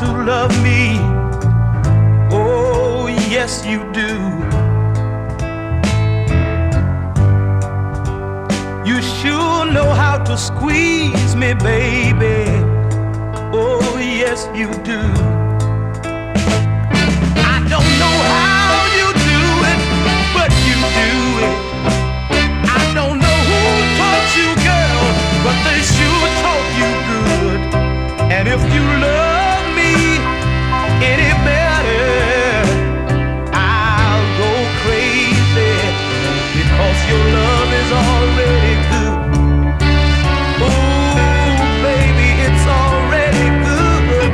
to love me. Oh, yes, you do. You sure know how to squeeze me, baby. Oh, yes, you do. And if you love me any better, I'll go crazy because your love is already good. Oh, baby, it's already good.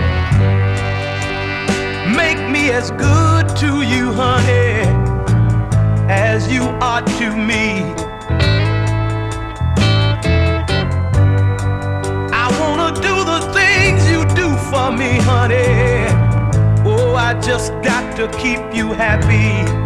Make me as good to you, honey, as you are to me. Just got to keep you happy.